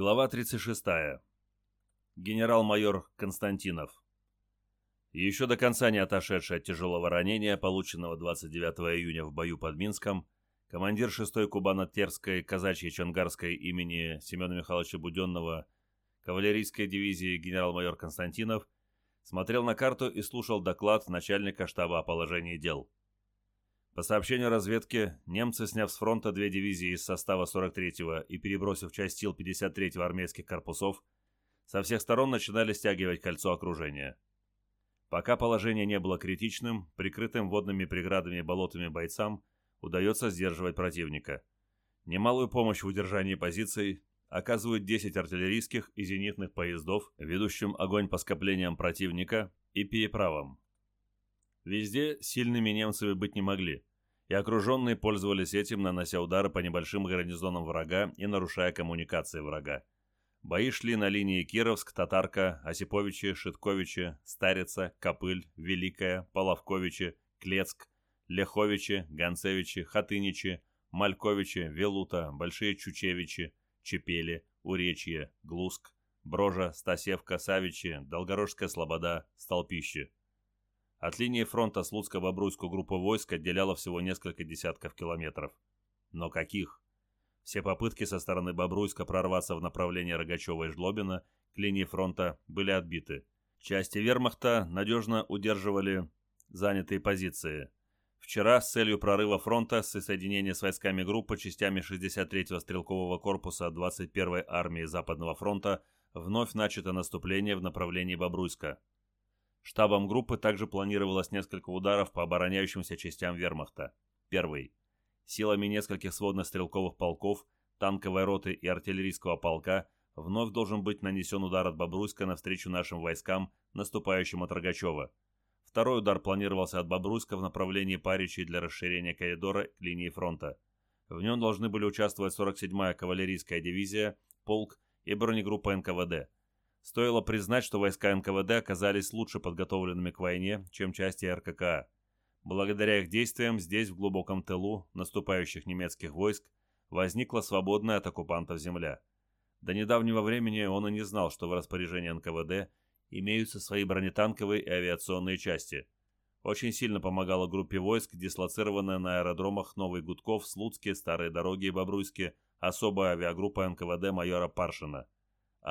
Глава 36. Генерал-майор Константинов. Еще до конца не отошедший от тяжелого ранения, полученного 29 июня в бою под Минском, командир 6-й Кубано-Терской казачьей Чонгарской имени Семена Михайловича Буденного кавалерийской дивизии генерал-майор Константинов смотрел на карту и слушал доклад начальника штаба о положении дел. По сообщению разведки, немцы, сняв с фронта две дивизии из состава 43-го и перебросив часть сил 53-го армейских корпусов, со всех сторон начинали стягивать кольцо окружения. Пока положение не было критичным, прикрытым водными преградами и болотами бойцам удается сдерживать противника. Немалую помощь в удержании позиций оказывают 10 артиллерийских и зенитных поездов, ведущим огонь по скоплениям противника и переправам. Везде сильными немцами быть не могли и окруженные пользовались этим, нанося удары по небольшим гарнизонам врага и нарушая коммуникации врага. Бои шли на линии Кировск, Татарка, Осиповичи, Шитковичи, Старица, Копыль, Великая, Половковичи, Клецк, Леховичи, Гонцевичи, Хатыничи, Мальковичи, Велута, Большие Чучевичи, Чепели, Уречье, Глуск, Брожа, Стасевка, Савичи, Долгорожская Слобода, Столпище. От линии фронта Слуцко-Бобруйскую группу войск отделяло всего несколько десятков километров. Но каких? Все попытки со стороны Бобруйска прорваться в направлении Рогачева и Жлобина к линии фронта были отбиты. Части вермахта надежно удерживали занятые позиции. Вчера с целью прорыва фронта с соединения с войсками группы частями 63-го стрелкового корпуса 21-й армии Западного фронта вновь начато наступление в направлении Бобруйска. Штабом группы также планировалось несколько ударов по обороняющимся частям вермахта. Первый. Силами нескольких сводных стрелковых полков, танковой роты и артиллерийского полка вновь должен быть нанесен удар от Бобруйска навстречу нашим войскам, наступающим от Рогачева. Второй удар планировался от Бобруйска в направлении Паричи для расширения коридора к линии фронта. В нем должны были участвовать 47-я кавалерийская дивизия, полк и бронегруппа НКВД. Стоило признать, что войска НКВД оказались лучше подготовленными к войне, чем части РККА. Благодаря их действиям здесь, в глубоком тылу наступающих немецких войск, возникла свободная от оккупантов земля. До недавнего времени он и не знал, что в распоряжении НКВД имеются свои бронетанковые и авиационные части. Очень сильно помогала группе войск, дислоцированная на аэродромах Новый Гудков, Слуцке, Старые Дороги и Бобруйске, особая авиагруппа НКВД майора Паршина –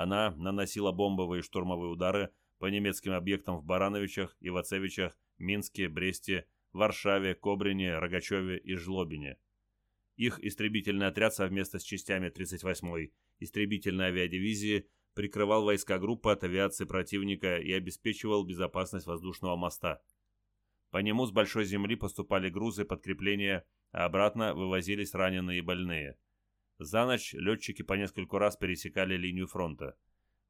она наносила бомбовые и штурмовые удары по немецким объектам в Барановичах, Ивацевичах, Минске, Бресте, Варшаве, Кобрине, Рогачеве и Жлобине. Их истребительный отряд совместно с частями 38-й истребительной авиадивизии прикрывал войска группы от авиации противника и обеспечивал безопасность воздушного моста. По нему с большой земли поступали грузы подкрепления, а обратно вывозились раненые и больные. За ночь летчики по нескольку раз пересекали линию фронта.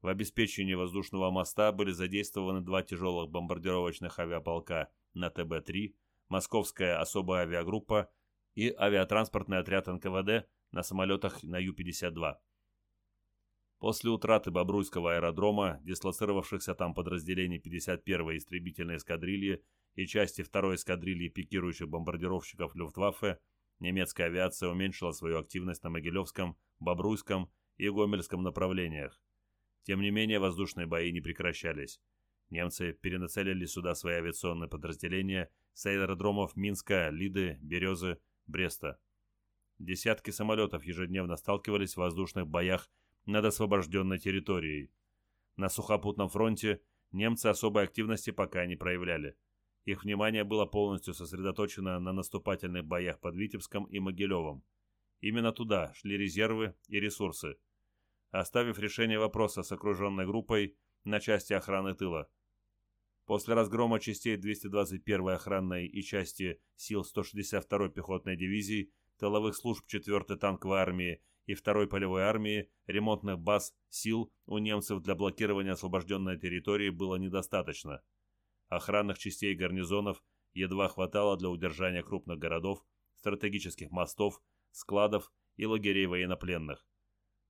В обеспечении воздушного моста были задействованы два тяжелых бомбардировочных авиаполка на ТБ-3, Московская особая авиагруппа и авиатранспортный отряд НКВД на самолетах на Ю-52. После утраты Бобруйского аэродрома, дислоцировавшихся там подразделений 51-й истребительной эскадрильи и части 2-й эскадрильи пикирующих бомбардировщиков Люфтваффе, немецкая авиация уменьшила свою активность на Могилевском, Бобруйском и Гомельском направлениях. Тем не менее, воздушные бои не прекращались. Немцы перенацелили сюда свои авиационные подразделения с аэродромов Минска, Лиды, Березы, Бреста. Десятки самолетов ежедневно сталкивались в воздушных боях над освобожденной территорией. На сухопутном фронте немцы особой активности пока не проявляли. Их внимание было полностью сосредоточено на наступательных боях под Витебском и Могилевым. Именно туда шли резервы и ресурсы, оставив решение вопроса с окруженной группой на части охраны тыла. После разгрома частей 221-й охранной и части сил 162-й пехотной дивизии, тыловых служб 4-й танковой армии и 2-й полевой армии, ремонтных баз сил у немцев для блокирования освобожденной территории было недостаточно – Охранных частей гарнизонов едва хватало для удержания крупных городов, стратегических мостов, складов и лагерей военнопленных.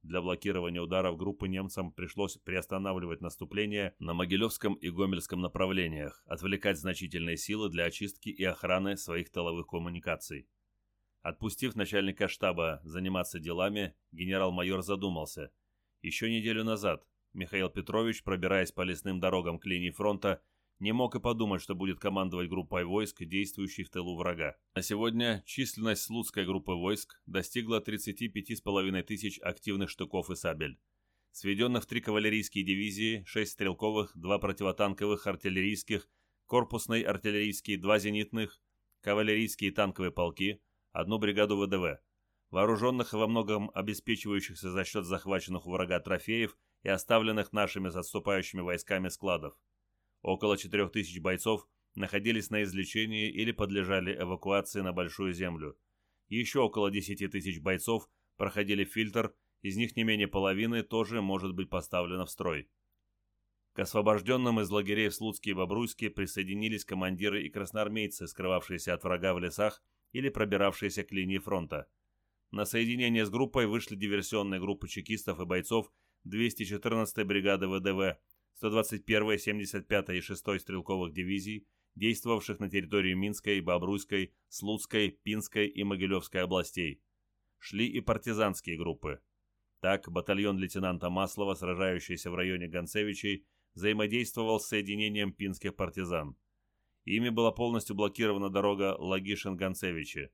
Для блокирования ударов группы немцам пришлось приостанавливать наступление на Могилевском и Гомельском направлениях, отвлекать значительные силы для очистки и охраны своих тыловых коммуникаций. Отпустив начальника штаба заниматься делами, генерал-майор задумался, Еще неделю назад Михаил Петрович, пробираясь по лесным дорогам к линии фронта, не мог и подумать, что будет командовать группой войск, действующей в тылу врага. А сегодня численность Слуцкой группы войск достигла 35,5 тысяч активных штыков и сабель. Сведенных в три кавалерийские дивизии, шесть стрелковых, два противотанковых артиллерийских, корпусный артиллерийский, два зенитных, кавалерийские танковые полки, одну бригаду ВДВ, вооруженных и во многом обеспечивающихся за счет захваченных у врага трофеев и оставленных нашими отступающими войсками складов. Около 4000 бойцов находились на излечении или подлежали эвакуации на Большую Землю. Еще около 10 тысяч бойцов проходили фильтр, из них не менее половины тоже может быть поставлено в строй. К освобожденным из лагерей в Слуцке и Бобруйске присоединились командиры и красноармейцы, скрывавшиеся от врага в лесах или пробиравшиеся к линии фронта. На соединение с группой вышли диверсионные группы чекистов и бойцов 214-й бригады ВДВ, 121-й, 75-й и 6-й стрелковых дивизий, действовавших на территории Минской, Бобруйской, Слуцкой, Пинской и Могилевской областей. Шли и партизанские группы. Так, батальон лейтенанта Маслова, сражающийся в районе Гонцевичей, взаимодействовал с соединением пинских партизан. Ими была полностью блокирована дорога Лагишин-Гонцевичи.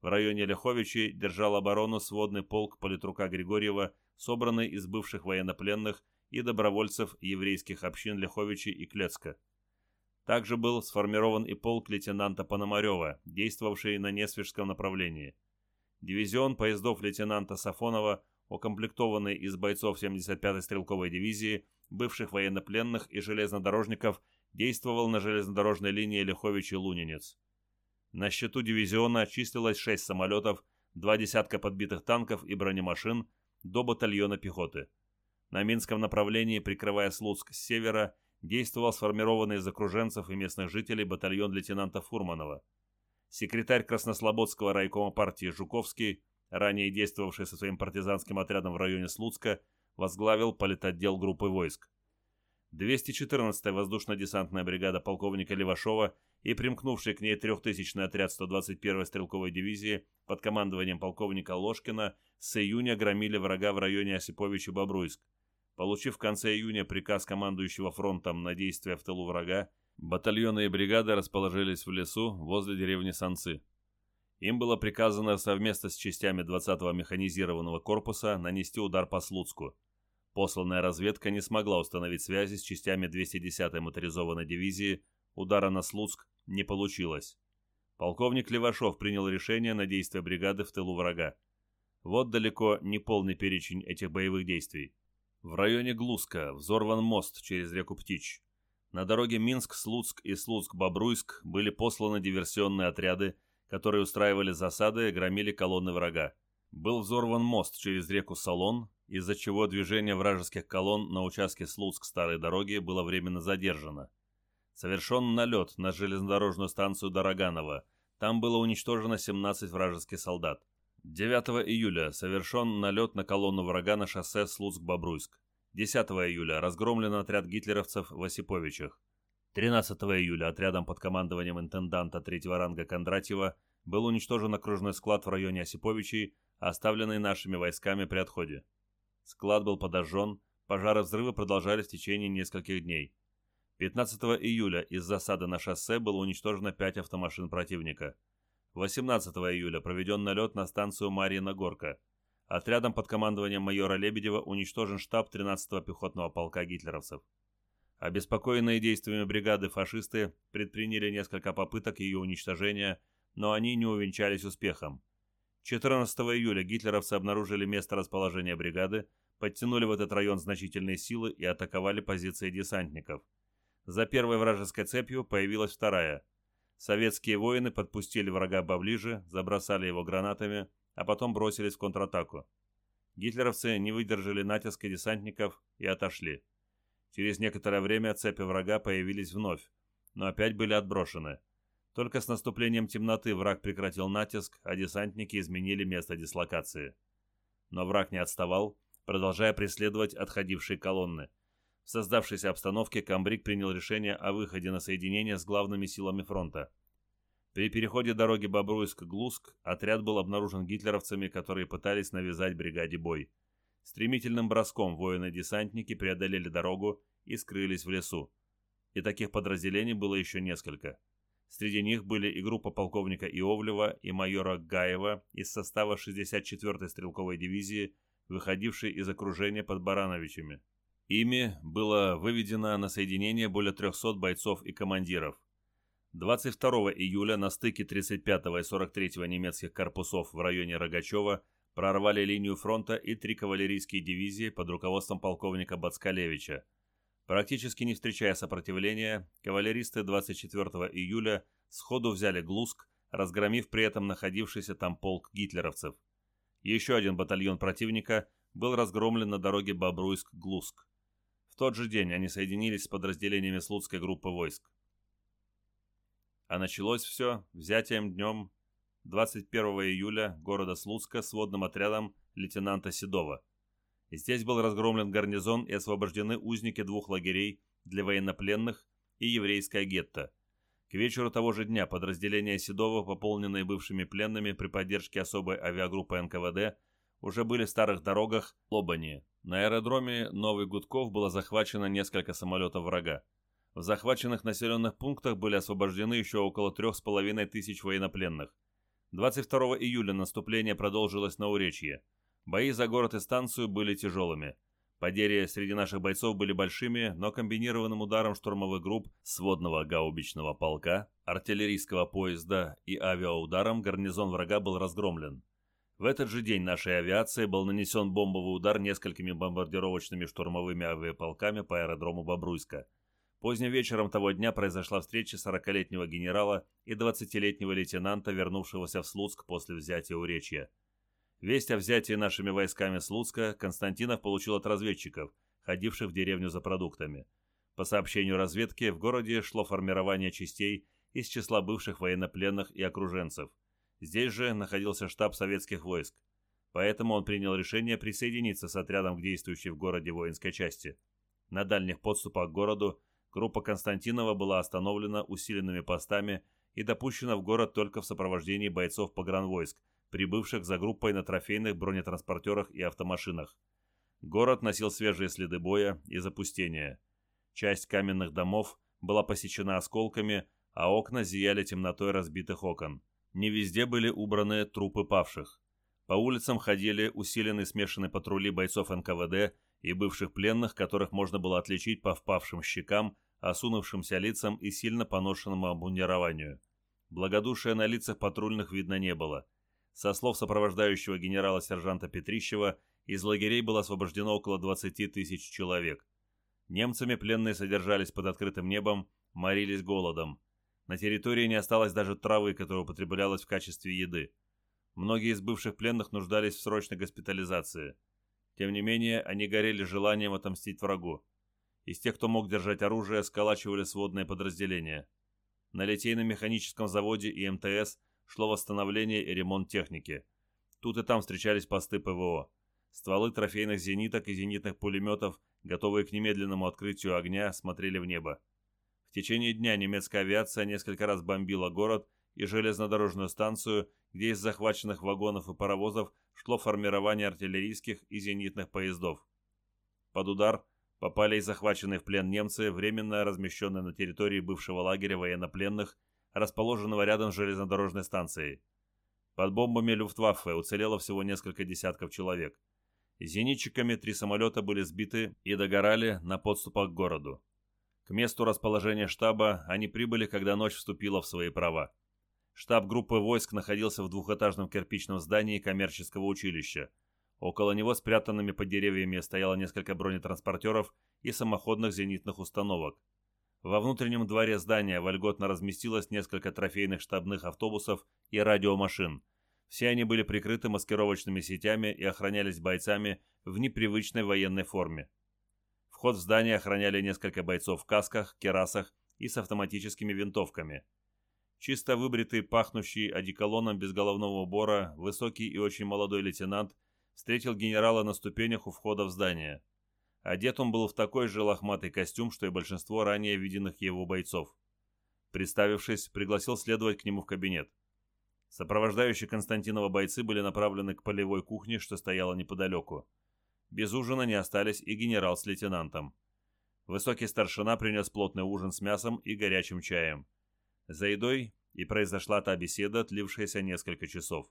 В районе Леховичи держал оборону сводный полк политрука Григорьева, собранный из бывших военнопленных и добровольцев еврейских общин Леховичи и Клецка. Также был сформирован и полк лейтенанта Пономарева, действовавший на Несвежском направлении. Дивизион поездов лейтенанта Сафонова, укомплектованный из бойцов 75-й стрелковой дивизии, бывших военнопленных и железнодорожников, действовал на железнодорожной линии Лихович-Лунинец. На счету дивизиона числилось 6 самолетов, два десятка подбитых танков и бронемашин до батальона пехоты. На Минском направлении, прикрывая Слуцк с севера, действовал сформированный из окруженцев и местных жителей батальон лейтенанта Фурманова. Секретарь Краснослободского райкома партии Жуковский, ранее действовавший со своим партизанским отрядом в районе Слуцка, возглавил политотдел группы войск. 214-я воздушно-десантная бригада полковника Левашова и примкнувший к ней трехтысячный отряд 121-й стрелковой дивизии под командованием полковника Ложкина с июня громили врага в районе Осипович-Бобруйск. Получив в конце июня приказ командующего фронтом на действия в тылу врага, батальоны и бригады расположились в лесу возле деревни Санцы. Им было приказано совместно с частями 20-го механизированного корпуса нанести удар по Слуцку. Посланная разведка не смогла установить связи с частями 210-й моторизованной дивизии, удара на Слуцк не получилось. Полковник Левашов принял решение на действия бригады в тылу врага. Вот далеко не полный перечень этих боевых действий. В районе Глузка взорван мост через реку Птич. На дороге Минск-Слуцк и Слуцк-Бобруйск были посланы диверсионные отряды, которые устраивали засады и громили колонны врага. Был взорван мост через реку Салон, из-за чего движение вражеских колонн на участке Слуцк-Старой дороги было временно задержано. Совершен налет на железнодорожную станцию Дороганова. Там было уничтожено 17 вражеских солдат. 9 июля совершен налет на колонну врага на шоссе Слуцк-Бобруйск. 10 июля разгромлен отряд гитлеровцев в Осиповичах. 13 июля отрядом под командованием интенданта третьего ранга Кондратьева был уничтожен окружной склад в районе Осиповичей, оставленный нашими войсками при отходе. Склад был подожжен, пожары взрывы продолжались в течение нескольких дней. 15 июля из засады на шоссе было уничтожено 5 автомашин противника. 18 июля проведен налет на станцию Марьина Горка. Отрядом под командованием майора Лебедева уничтожен штаб 13-го пехотного полка гитлеровцев. Обеспокоенные действиями бригады фашисты предприняли несколько попыток ее уничтожения, но они не увенчались успехом. 14 июля гитлеровцы обнаружили место расположения бригады, подтянули в этот район значительные силы и атаковали позиции десантников. За первой вражеской цепью появилась вторая – Советские воины подпустили врага поближе, забросали его гранатами, а потом бросились в контратаку. Гитлеровцы не выдержали натиска десантников и отошли. Через некоторое время цепи врага появились вновь, но опять были отброшены. Только с наступлением темноты враг прекратил натиск, а десантники изменили место дислокации. Но враг не отставал, продолжая преследовать отходившие колонны. В создавшейся обстановке Камбрик принял решение о выходе на соединение с главными силами фронта. При переходе дороги Бобруйск-Глуск отряд был обнаружен гитлеровцами, которые пытались навязать бригаде бой. Стремительным броском воины-десантники преодолели дорогу и скрылись в лесу. И таких подразделений было еще несколько. Среди них были и группа полковника Иовлева и майора Гаева из состава 64-й стрелковой дивизии, выходившей из окружения под Барановичами. Ими было выведено на соединение более 300 бойцов и командиров. 22 июля на стыке 35-го и 43-го немецких корпусов в районе Рогачева прорвали линию фронта и три кавалерийские дивизии под руководством полковника Бацкалевича. Практически не встречая сопротивления, кавалеристы 24 июля сходу взяли Глуск, разгромив при этом находившийся там полк гитлеровцев. Еще один батальон противника был разгромлен на дороге Бобруйск-Глуск. Тот же день они соединились с подразделениями Слуцкой группы войск. А началось все взятием днем 21 июля города Слуцка с водным отрядом лейтенанта Седова. Здесь был разгромлен гарнизон и освобождены узники двух лагерей для военнопленных и еврейское гетто. К вечеру того же дня подразделения Седова, пополненные бывшими пленными при поддержке особой авиагруппы НКВД, уже были в старых дорогах Лобани. На аэродроме Новый Гудков было захвачено несколько самолетов врага. В захваченных населенных пунктах были освобождены еще около трех с половиной тысяч военнопленных. 22 июля наступление продолжилось на Уречье. Бои за город и станцию были тяжелыми. Потери среди наших бойцов были большими, но комбинированным ударом штурмовых групп сводного гаубичного полка, артиллерийского поезда и авиаударом гарнизон врага был разгромлен. В этот же день нашей авиации был нанесен бомбовый удар несколькими бомбардировочными штурмовыми авиаполками по аэродрому Бобруйска – Поздним вечером того дня произошла встреча 40-летнего генерала и 20-летнего лейтенанта, вернувшегося в Слуцк после взятия Уречья. Весть о взятии нашими войсками Слуцка Константинов получил от разведчиков, ходивших в деревню за продуктами. По сообщению разведки, в городе шло формирование частей из числа бывших военнопленных и окруженцев. Здесь же находился штаб советских войск. Поэтому он принял решение присоединиться с отрядом к действующей в городе воинской части. На дальних подступах к городу Группа Константинова была остановлена усиленными постами и допущена в город только в сопровождении бойцов погранвойск, прибывших за группой на трофейных бронетранспортерах и автомашинах. Город носил свежие следы боя и запустения. Часть каменных домов была посечена осколками, а окна зияли темнотой разбитых окон. Не везде были убраны трупы павших. По улицам ходили усиленные смешанные патрули бойцов НКВД и бывших пленных, которых можно было отличить по впавшим щекам, осунувшимся лицам и сильно поношенному обмундированию. Благодушия на лицах патрульных видно не было. Со слов сопровождающего генерала-сержанта Петрищева, из лагерей было освобождено около 20 тысяч человек. Немцами пленные содержались под открытым небом, морились голодом. На территории не осталось даже травы, которая употреблялась в качестве еды. Многие из бывших пленных нуждались в срочной госпитализации. Тем не менее, они горели желанием отомстить врагу. Из тех, кто мог держать оружие, сколачивали сводные подразделения. На литейно-механическом заводе и МТС шло восстановление и ремонт техники. Тут и там встречались посты ПВО. Стволы трофейных зениток и зенитных пулеметов, готовые к немедленному открытию огня, смотрели в небо. В течение дня немецкая авиация несколько раз бомбила город и железнодорожную станцию, где из захваченных вагонов и паровозов шло формирование артиллерийских и зенитных поездов. Под удар попали и захваченные в плен немцы, временно размещенные на территории бывшего лагеря военнопленных, расположенного рядом с железнодорожной станцией. Под бомбами Люфтваффе уцелело всего несколько десятков человек. Зенитчиками три самолета были сбиты и догорали на подступах к городу. К месту расположения штаба они прибыли, когда ночь вступила в свои права. Штаб группы войск находился в двухэтажном кирпичном здании коммерческого училища. Около него спрятанными под деревьями стояло несколько бронетранспортеров и самоходных зенитных установок. Во внутреннем дворе здания вольготно разместилось несколько трофейных штабных автобусов и радиомашин. Все они были прикрыты маскировочными сетями и охранялись бойцами в непривычной военной форме. Вход в здание охраняли несколько бойцов в касках, керасах и с автоматическими винтовками – Чисто выбритый, пахнущий одеколоном без головного убора, высокий и очень молодой лейтенант встретил генерала на ступенях у входа в здание. Одет он был в такой же лохматый костюм, что и большинство ранее виденных его бойцов. Представившись, пригласил следовать к нему в кабинет. Сопровождающие Константинова бойцы были направлены к полевой кухне, что стояла неподалеку. Без ужина не остались и генерал с лейтенантом. Высокий старшина принес плотный ужин с мясом и горячим чаем. За едой и произошла та беседа, тлившаяся несколько часов.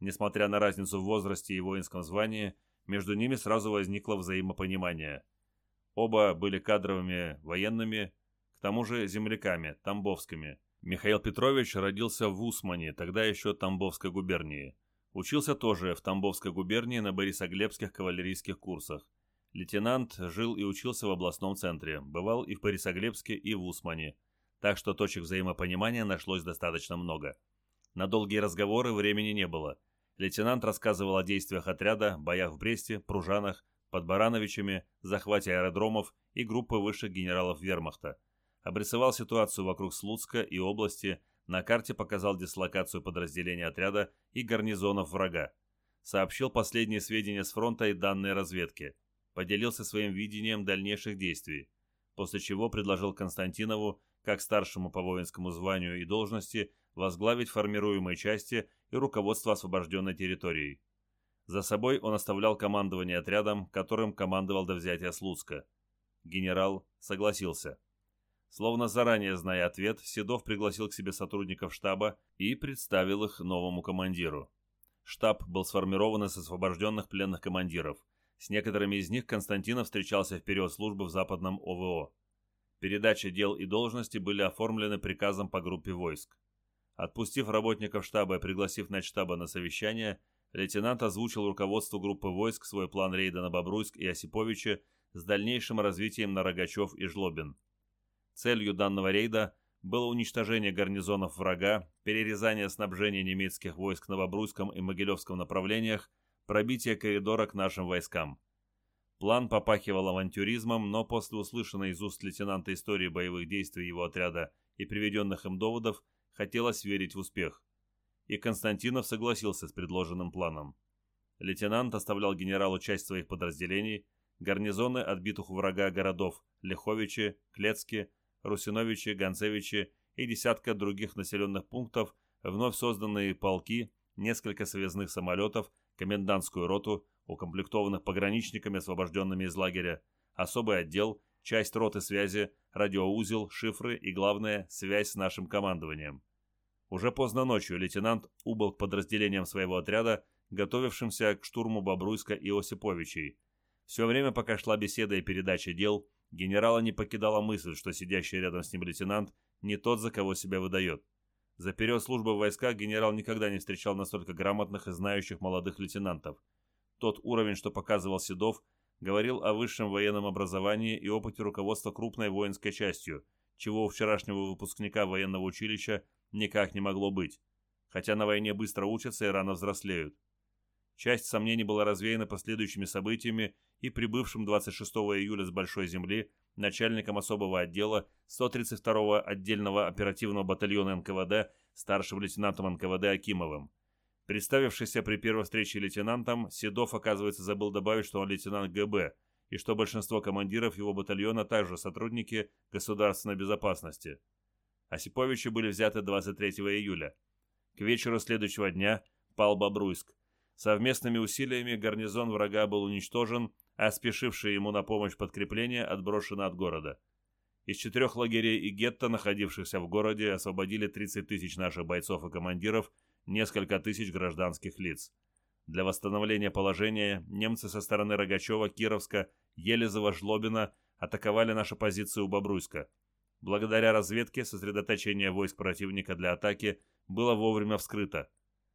Несмотря на разницу в возрасте и воинском звании, между ними сразу возникло взаимопонимание. Оба были кадровыми военными, к тому же земляками, тамбовскими. Михаил Петрович родился в Усмане, тогда еще Тамбовской губернии. Учился тоже в Тамбовской губернии на Борисоглебских кавалерийских курсах. Лейтенант жил и учился в областном центре, бывал и в Борисоглебске, и в Усмане. Так что точек взаимопонимания нашлось достаточно много. На долгие разговоры времени не было. Лейтенант рассказывал о действиях отряда, боях в Бресте, Пружанах, под Барановичами, захвате аэродромов и группы высших генералов вермахта. Обрисовал ситуацию вокруг Слуцка и области, на карте показал дислокацию подразделений отряда и гарнизонов врага. Сообщил последние сведения с фронта и данные разведки. Поделился своим видением дальнейших действий. После чего предложил Константинову, как старшему по воинскому званию и должности, возглавить формируемые части и руководство освобожденной территорией. За собой он оставлял командование отрядом, которым командовал до взятия Слуцка. Генерал согласился. Словно заранее зная ответ, Седов пригласил к себе сотрудников штаба и представил их новому командиру. Штаб был сформирован из освобожденных пленных командиров. С некоторыми из них Константинов встречался в период службы в Западном ОВО. Передача дел и должности были оформлены приказом по группе войск. Отпустив работников штаба и пригласив на штаба на совещание, лейтенант озвучил руководству группы войск свой план рейда на Бобруйск и Осиповича с дальнейшим развитием на Рогачев и Жлобин. Целью данного рейда было уничтожение гарнизонов врага, перерезание снабжения немецких войск на Бобруйском и Могилевском направлениях, пробитие коридора к нашим войскам. План попахивал авантюризмом, но после услышанной из уст лейтенанта истории боевых действий его отряда и приведенных им доводов, хотелось верить в успех. И Константинов согласился с предложенным планом. Лейтенант оставлял генералу часть своих подразделений, гарнизоны отбитых у врага городов Леховичи, Клецки, Русиновичи, Гонцевичи и десятка других населенных пунктов, вновь созданные полки, несколько связных самолетов, комендантскую роту, укомплектованных пограничниками, освобожденными из лагеря, особый отдел, часть роты связи, радиоузел, шифры и, главное, связь с нашим командованием. Уже поздно ночью лейтенант убыл к подразделениям своего отряда, готовившимся к штурму Бобруйска и Осиповичей. Все время, пока шла беседа и передача дел, Генерала не покидала мысль, что сидящий рядом с ним лейтенант не тот, за кого себя выдает. За период службы в войсках генерал никогда не встречал настолько грамотных и знающих молодых лейтенантов. Тот уровень, что показывал Седов, говорил о высшем военном образовании и опыте руководства крупной воинской частью, чего у вчерашнего выпускника военного училища никак не могло быть. Хотя на войне быстро учатся и рано взрослеют. Часть сомнений была развеяна последующими событиями и прибывшим 26 июля с Большой Земли начальником особого отдела 132-го отдельного оперативного батальона НКВД старшим лейтенантом НКВД Акимовым. Представившийся при первой встрече лейтенантом, Седов, оказывается, забыл добавить, что он лейтенант ГБ, и что большинство командиров его батальона также сотрудники государственной безопасности. Осиповичи были взяты 23 июля. К вечеру следующего дня пал Бобруйск. Совместными усилиями гарнизон врага был уничтожен, а спешившие ему на помощь подкрепления отброшены от города. Из четырех лагерей и гетто, находившихся в городе, освободили 30 тысяч наших бойцов и командиров, несколько тысяч гражданских лиц. Для восстановления положения немцы со стороны Рогачева, Кировска, Елизова, Жлобина атаковали наши позиции у Бобруйска. Благодаря разведке сосредоточение войск противника для атаки было вовремя вскрыто.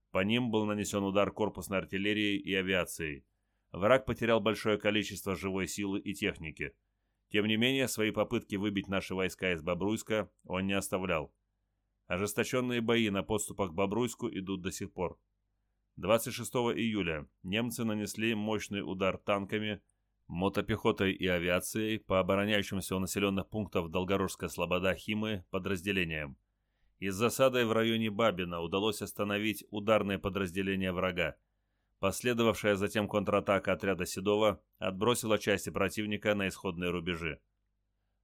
По ним был нанесен удар корпусной артиллерией и авиацией. Враг потерял большое количество живой силы и техники. Тем не менее, свои попытки выбить наши войска из Бобруйска он не оставлял. Ожесточенные бои на подступах к Бобруйску идут до сих пор. 26 июля немцы нанесли мощный удар танками, мотопехотой и авиацией по обороняющимся у населенных пунктов Долгорожская Слобода Химы подразделениям. Из засады в районе Бабина удалось остановить ударные подразделения врага. Последовавшая затем контратака отряда Седова отбросила части противника на исходные рубежи.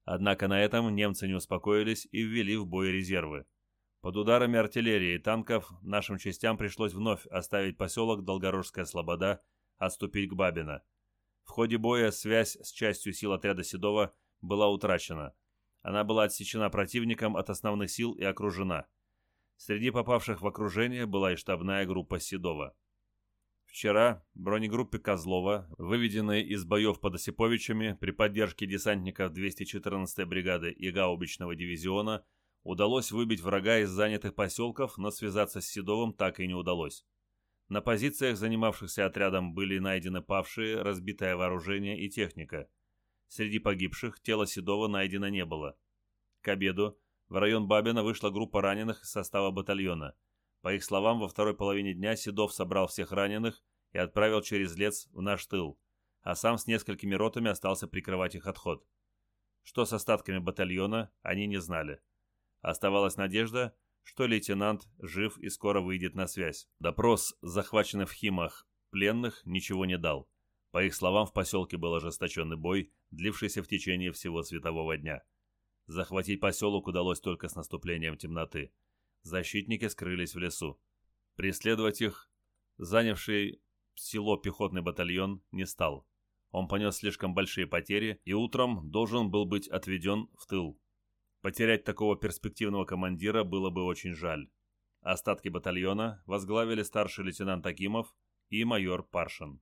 Однако на этом немцы не успокоились и ввели в бой резервы. Под ударами артиллерии и танков нашим частям пришлось вновь оставить поселок Долгорожская Слобода, отступить к Бабино. В ходе боя связь с частью сил отряда Седова была утрачена. Она была отсечена противником от основных сил и окружена. Среди попавших в окружение была и штабная группа Седова. Вчера бронегруппе Козлова, выведенной из боев под Осиповичами при поддержке десантников 214-й бригады и гаубичного дивизиона, удалось выбить врага из занятых поселков, но связаться с Седовым так и не удалось. На позициях, занимавшихся отрядом, были найдены павшие, разбитое вооружение и техника. Среди погибших тело Седова найдено не было. К обеду в район Бабина вышла группа раненых из состава батальона – по их словам, во второй половине дня Седов собрал всех раненых и отправил через лес в наш тыл, а сам с несколькими ротами остался прикрывать их отход. Что с остатками батальона, они не знали. Оставалась надежда, что лейтенант жив и скоро выйдет на связь. Допрос захваченных в Химах пленных ничего не дал. По их словам, в поселке был ожесточенный бой, длившийся в течение всего светового дня. Захватить поселок удалось только с наступлением темноты защитники скрылись в лесу. Преследовать их, занявший село пехотный батальон, не стал. Он понес слишком большие потери и утром должен был быть отведен в тыл. Потерять такого перспективного командира было бы очень жаль. Остатки батальона возглавили старший лейтенант Акимов и майор Паршин.